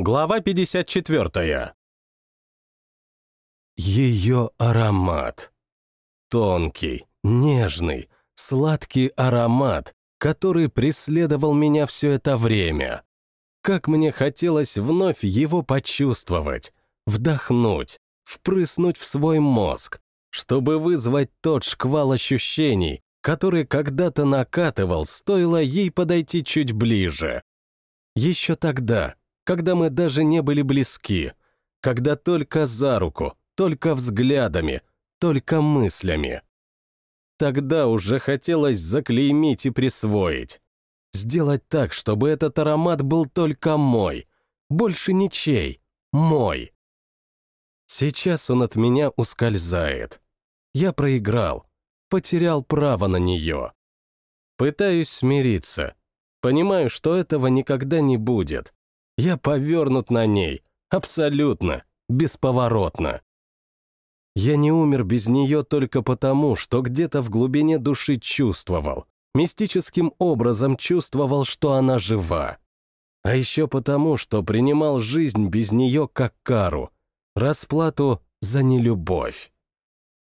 Глава 54. Ее аромат. Тонкий, нежный, сладкий аромат, который преследовал меня все это время. Как мне хотелось вновь его почувствовать, вдохнуть, впрыснуть в свой мозг, чтобы вызвать тот шквал ощущений, который когда-то накатывал, стоило ей подойти чуть ближе. Еще тогда, когда мы даже не были близки, когда только за руку, только взглядами, только мыслями. Тогда уже хотелось заклеймить и присвоить. Сделать так, чтобы этот аромат был только мой, больше ничей, мой. Сейчас он от меня ускользает. Я проиграл, потерял право на нее. Пытаюсь смириться. Понимаю, что этого никогда не будет. Я повернут на ней, абсолютно, бесповоротно. Я не умер без нее только потому, что где-то в глубине души чувствовал, мистическим образом чувствовал, что она жива. А еще потому, что принимал жизнь без нее как кару, расплату за нелюбовь.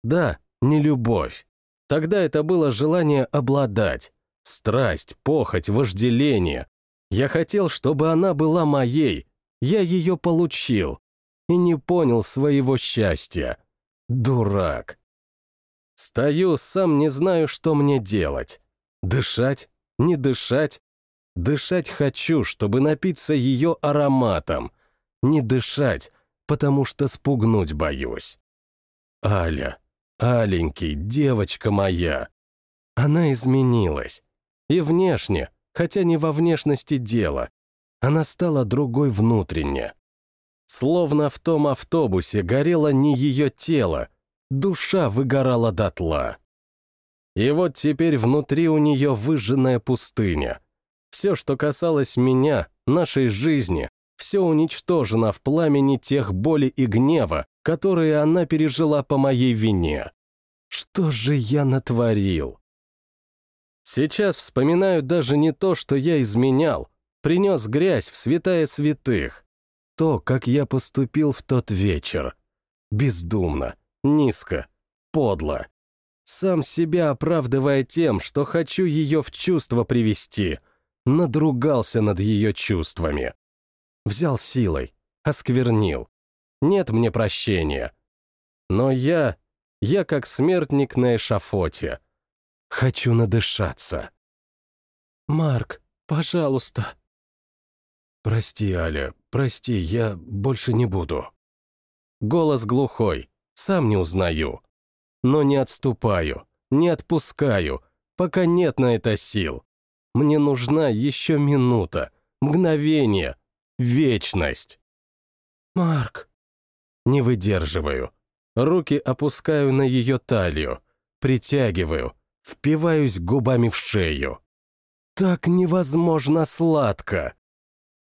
Да, нелюбовь. Тогда это было желание обладать, страсть, похоть, вожделение, я хотел, чтобы она была моей. Я ее получил. И не понял своего счастья. Дурак. Стою, сам не знаю, что мне делать. Дышать? Не дышать? Дышать хочу, чтобы напиться ее ароматом. Не дышать, потому что спугнуть боюсь. Аля, Аленький, девочка моя. Она изменилась. И внешне, хотя не во внешности дело. Она стала другой внутренне. Словно в том автобусе горело не ее тело, душа выгорала дотла. И вот теперь внутри у нее выжженная пустыня. Все, что касалось меня, нашей жизни, все уничтожено в пламени тех боли и гнева, которые она пережила по моей вине. Что же я натворил? Сейчас вспоминаю даже не то, что я изменял, принес грязь в святая святых. То, как я поступил в тот вечер. Бездумно, низко, подло. Сам себя оправдывая тем, что хочу ее в чувство привести, надругался над ее чувствами. Взял силой, осквернил. Нет мне прощения. Но я, я как смертник на эшафоте — Хочу надышаться. «Марк, пожалуйста». «Прости, Аля, прости, я больше не буду». Голос глухой, сам не узнаю. Но не отступаю, не отпускаю, пока нет на это сил. Мне нужна еще минута, мгновение, вечность. «Марк». Не выдерживаю. Руки опускаю на ее талию, притягиваю, впиваюсь губами в шею. Так невозможно сладко.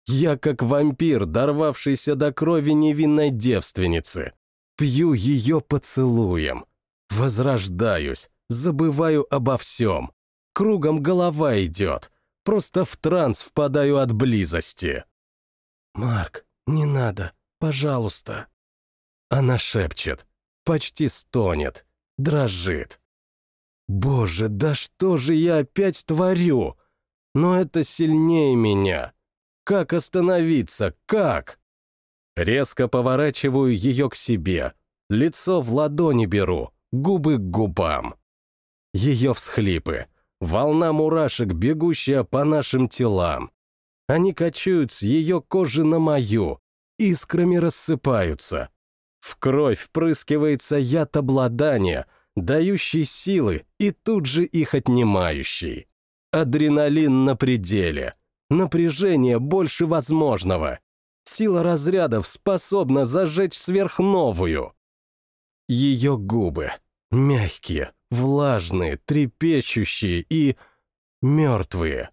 Я как вампир, дорвавшийся до крови невинной девственницы. Пью ее поцелуем. Возрождаюсь, забываю обо всем. Кругом голова идет. Просто в транс впадаю от близости. «Марк, не надо, пожалуйста». Она шепчет, почти стонет, дрожит. Боже, да что же я опять творю? Но это сильнее меня. Как остановиться? Как? Резко поворачиваю ее к себе. Лицо в ладони беру, губы к губам. Ее всхлипы. Волна мурашек, бегущая по нашим телам. Они качают с ее кожи на мою, искрами рассыпаются. В кровь впрыскивается яд обладания, дающий силы и тут же их отнимающий. Адреналин на пределе. Напряжение больше возможного. Сила разрядов способна зажечь сверхновую. Ее губы. Мягкие, влажные, трепещущие и... мертвые.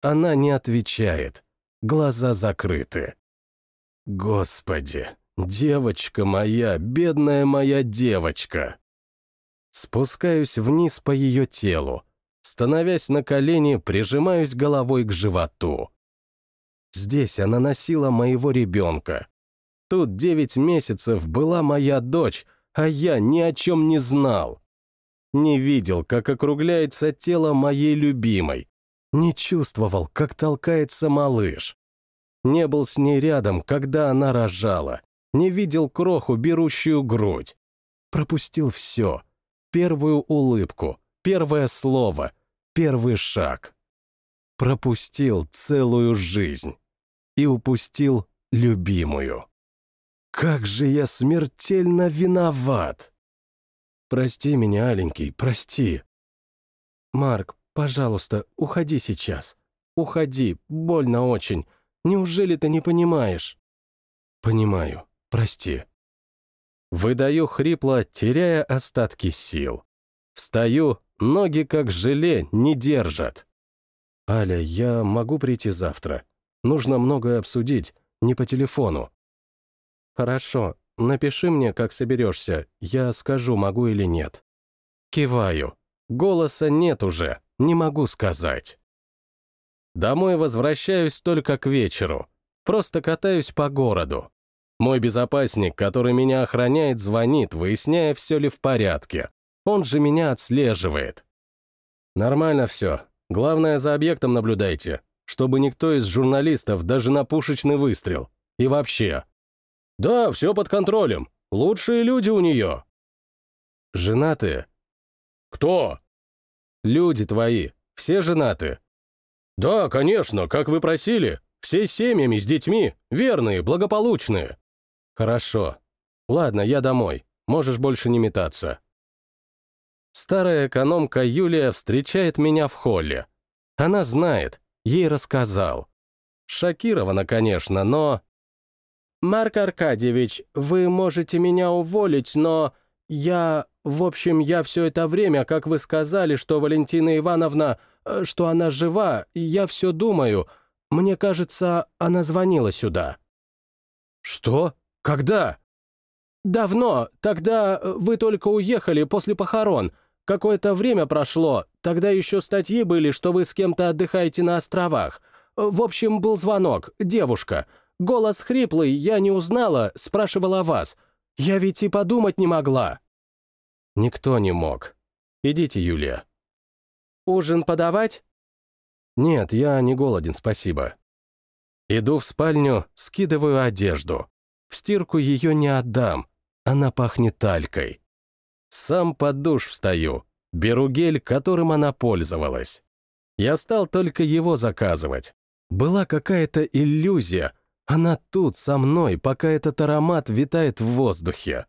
Она не отвечает. Глаза закрыты. Господи, девочка моя, бедная моя девочка. Спускаюсь вниз по ее телу. Становясь на колени, прижимаюсь головой к животу. Здесь она носила моего ребенка. Тут девять месяцев была моя дочь, а я ни о чем не знал. Не видел, как округляется тело моей любимой. Не чувствовал, как толкается малыш. Не был с ней рядом, когда она рожала. Не видел кроху, берущую грудь. Пропустил все. Первую улыбку, первое слово, первый шаг. Пропустил целую жизнь. И упустил любимую. Как же я смертельно виноват! Прости меня, аленький, прости. Марк, пожалуйста, уходи сейчас. Уходи, больно очень. Неужели ты не понимаешь? Понимаю, прости. Выдаю хрипло, теряя остатки сил. Встаю, ноги как желе не держат. Аля, я могу прийти завтра. Нужно многое обсудить, не по телефону. «Хорошо, напиши мне, как соберешься, я скажу, могу или нет». Киваю. Голоса нет уже, не могу сказать. Домой возвращаюсь только к вечеру. Просто катаюсь по городу. Мой безопасник, который меня охраняет, звонит, выясняя, все ли в порядке. Он же меня отслеживает. Нормально все. Главное, за объектом наблюдайте, чтобы никто из журналистов даже на пушечный выстрел. И вообще, «Да, все под контролем. Лучшие люди у нее». «Женаты?» «Кто?» «Люди твои. Все женаты?» «Да, конечно, как вы просили. Все семьями, с детьми. Верные, благополучные». «Хорошо. Ладно, я домой. Можешь больше не метаться». Старая экономка Юлия встречает меня в холле. Она знает, ей рассказал. Шокирована, конечно, но «Марк Аркадьевич, вы можете меня уволить, но я... В общем, я все это время, как вы сказали, что Валентина Ивановна... Э, что она жива, я все думаю. Мне кажется, она звонила сюда». «Что? Когда?» «Давно. Тогда э, вы только уехали после похорон. Какое-то время прошло. Тогда еще статьи были, что вы с кем-то отдыхаете на островах. В общем, был звонок. Девушка. Голос хриплый, я не узнала, спрашивала вас. Я ведь и подумать не могла». Никто не мог. Идите, Юлия. «Ужин подавать?» «Нет, я не голоден, спасибо». Иду в спальню, скидываю одежду. В стирку ее не отдам, она пахнет талькой. Сам под душ встаю, беру гель, которым она пользовалась. Я стал только его заказывать. Была какая-то иллюзия, она тут, со мной, пока этот аромат витает в воздухе.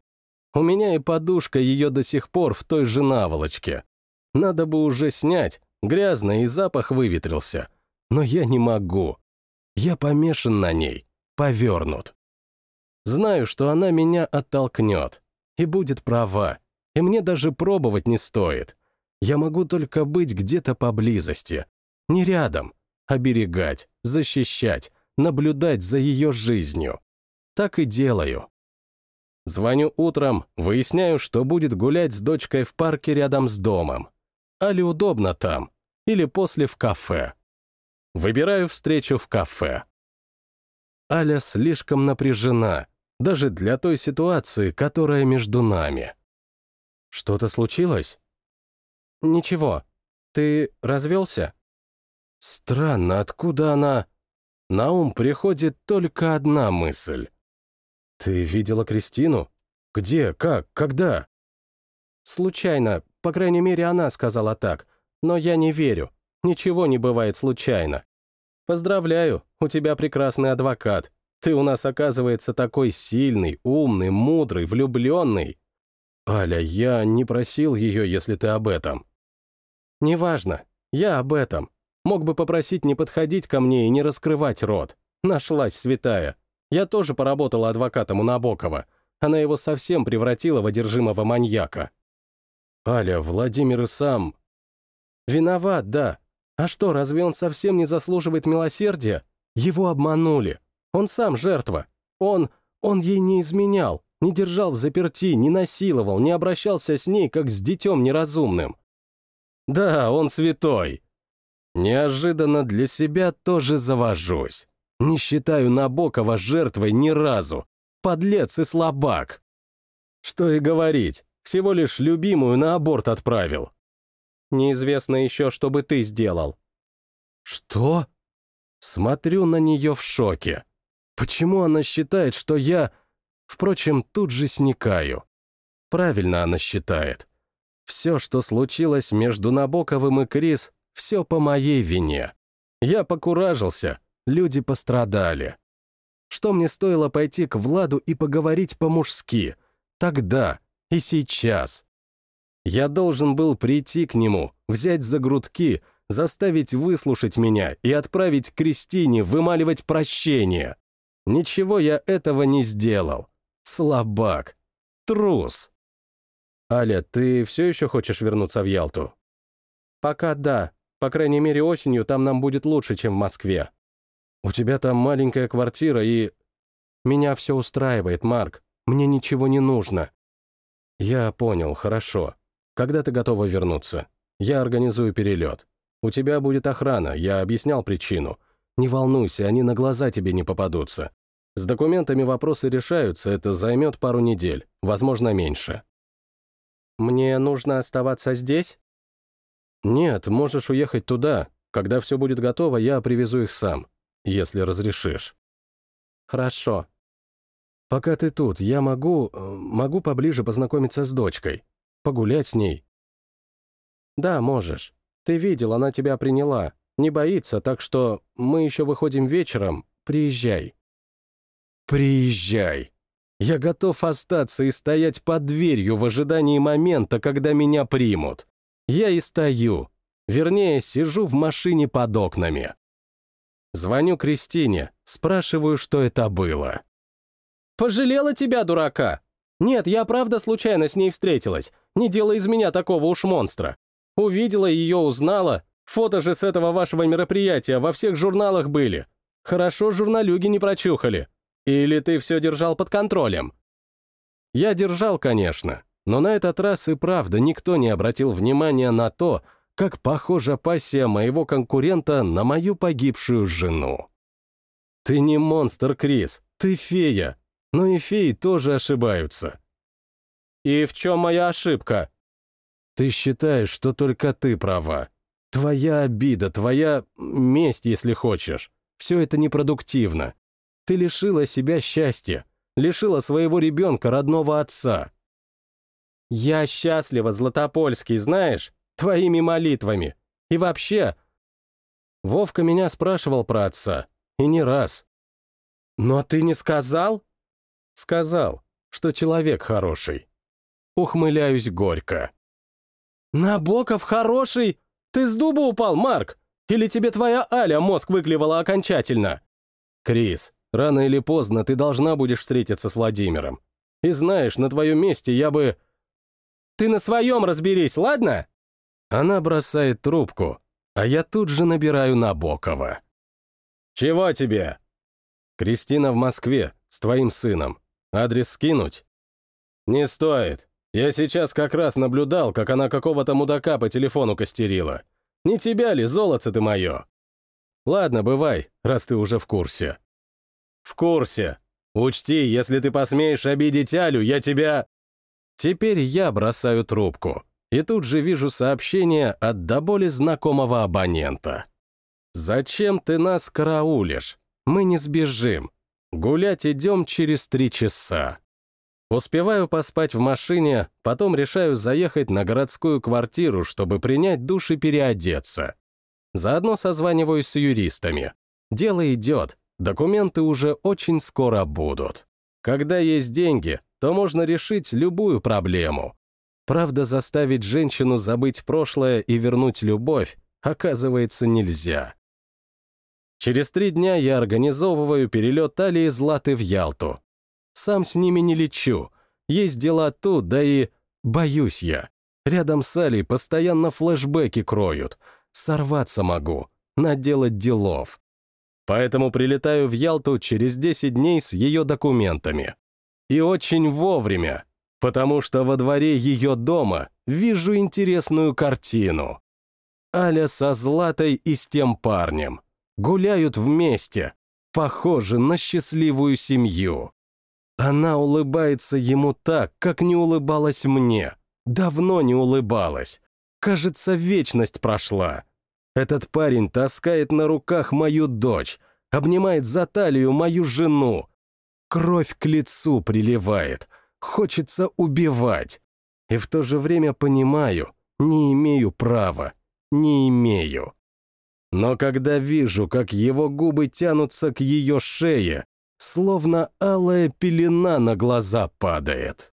У меня и подушка ее до сих пор в той же наволочке. Надо бы уже снять, грязно и запах выветрился. Но я не могу. Я помешан на ней, повернут. Знаю, что она меня оттолкнет. И будет права. И мне даже пробовать не стоит. Я могу только быть где-то поблизости. Не рядом. Оберегать, защищать, наблюдать за ее жизнью. Так и делаю. Звоню утром, выясняю, что будет гулять с дочкой в парке рядом с домом. Али удобно там, или после в кафе. Выбираю встречу в кафе. Аля слишком напряжена, даже для той ситуации, которая между нами. Что-то случилось? Ничего. Ты развелся? Странно, откуда она... На ум приходит только одна мысль. «Ты видела Кристину? Где, как, когда?» «Случайно. По крайней мере, она сказала так. Но я не верю. Ничего не бывает случайно. Поздравляю, у тебя прекрасный адвокат. Ты у нас, оказывается, такой сильный, умный, мудрый, влюбленный. Аля, я не просил ее, если ты об этом. Неважно, я об этом. Мог бы попросить не подходить ко мне и не раскрывать рот. Нашлась святая. Я тоже поработала адвокатом у Набокова. Она его совсем превратила в одержимого маньяка. Аля, Владимир и сам... Виноват, да. А что, разве он совсем не заслуживает милосердия? Его обманули. Он сам жертва. Он... он ей не изменял, не держал в заперти, не насиловал, не обращался с ней, как с детем неразумным. Да, он святой. Неожиданно для себя тоже завожусь. Не считаю Набокова жертвой ни разу. Подлец и слабак. Что и говорить, всего лишь любимую на аборт отправил. Неизвестно еще, что бы ты сделал. Что? Смотрю на нее в шоке. Почему она считает, что я... Впрочем, тут же сникаю. Правильно она считает. Все, что случилось между Набоковым и Крис, все по моей вине. Я покуражился, люди пострадали. Что мне стоило пойти к Владу и поговорить по-мужски? Тогда и сейчас. Я должен был прийти к нему, взять за грудки, заставить выслушать меня и отправить Кристине вымаливать прощение. Ничего я этого не сделал. Слабак. Трус. Аля, ты все еще хочешь вернуться в Ялту? Пока да. По крайней мере, осенью там нам будет лучше, чем в Москве. У тебя там маленькая квартира и... Меня все устраивает, Марк. Мне ничего не нужно. Я понял, хорошо. Когда ты готова вернуться? Я организую перелет. У тебя будет охрана, я объяснял причину. Не волнуйся, они на глаза тебе не попадутся. С документами вопросы решаются, это займет пару недель, возможно, меньше. Мне нужно оставаться здесь? Нет, можешь уехать туда. Когда все будет готово, я привезу их сам, если разрешишь. Хорошо. Пока ты тут, я могу... Э, могу поближе познакомиться с дочкой. Погулять с ней. Да, можешь. Ты видел, она тебя приняла. Не боится, так что мы еще выходим вечером. Приезжай». «Приезжай!» Я готов остаться и стоять под дверью в ожидании момента, когда меня примут. Я и стою. Вернее, сижу в машине под окнами. Звоню Кристине, спрашиваю, что это было. «Пожалела тебя, дурака?» «Нет, я правда случайно с ней встретилась. Не делай из меня такого уж монстра. Увидела ее, узнала. Фото же с этого вашего мероприятия во всех журналах были. Хорошо журналюги не прочухали. Или ты все держал под контролем? Я держал, конечно, но на этот раз и правда никто не обратил внимания на то, как похожа пассия моего конкурента на мою погибшую жену. Ты не монстр, Крис, ты фея, но и феи тоже ошибаются. И в чем моя ошибка? Ты считаешь, что только ты права. Твоя обида, твоя месть, если хочешь. Все это непродуктивно. Ты лишила себя счастья, лишила своего ребенка родного отца. Я счастлива, Златопольский, знаешь, твоими молитвами. И вообще... Вовка меня спрашивал про отца, и не раз. Но ты не сказал? Сказал, что человек хороший. Ухмыляюсь горько. «Набоков хороший? Ты с дуба упал, Марк? Или тебе твоя Аля мозг выклевала окончательно?» «Крис, рано или поздно ты должна будешь встретиться с Владимиром. И знаешь, на твоем месте я бы...» «Ты на своем разберись, ладно?» Она бросает трубку, а я тут же набираю Набокова. «Чего тебе?» «Кристина в Москве, с твоим сыном. Адрес скинуть?» «Не стоит. Я сейчас как раз наблюдал, как она какого-то мудака по телефону костерила. Не тебя ли, золото ты мое? Ладно, бывай, раз ты уже в курсе. В курсе. Учти, если ты посмеешь обидеть Алю, я тебя... Теперь я бросаю трубку. И тут же вижу сообщение от до боли знакомого абонента. «Зачем ты нас караулишь? Мы не сбежим. Гулять идем через три часа». Успеваю поспать в машине, потом решаю заехать на городскую квартиру, чтобы принять душ и переодеться. Заодно созваниваюсь с юристами. Дело идет, документы уже очень скоро будут. Когда есть деньги, то можно решить любую проблему. Правда, заставить женщину забыть прошлое и вернуть любовь, оказывается, нельзя. Через три дня я организовываю перелет Алии Златы в Ялту. Сам с ними не лечу. Есть дела тут, да и... Боюсь я. Рядом с Алей постоянно флешбеки кроют. Сорваться могу. Наделать делов. Поэтому прилетаю в Ялту через 10 дней с ее документами. И очень вовремя, потому что во дворе ее дома вижу интересную картину. Аля со Златой и с тем парнем. Гуляют вместе. похожи на счастливую семью. Она улыбается ему так, как не улыбалась мне. Давно не улыбалась. Кажется, вечность прошла. Этот парень таскает на руках мою дочь, обнимает за талию мою жену. Кровь к лицу приливает. Хочется убивать. И в то же время понимаю, не имею права. Не имею. Но когда вижу, как его губы тянутся к ее шее, словно алая пелена на глаза падает.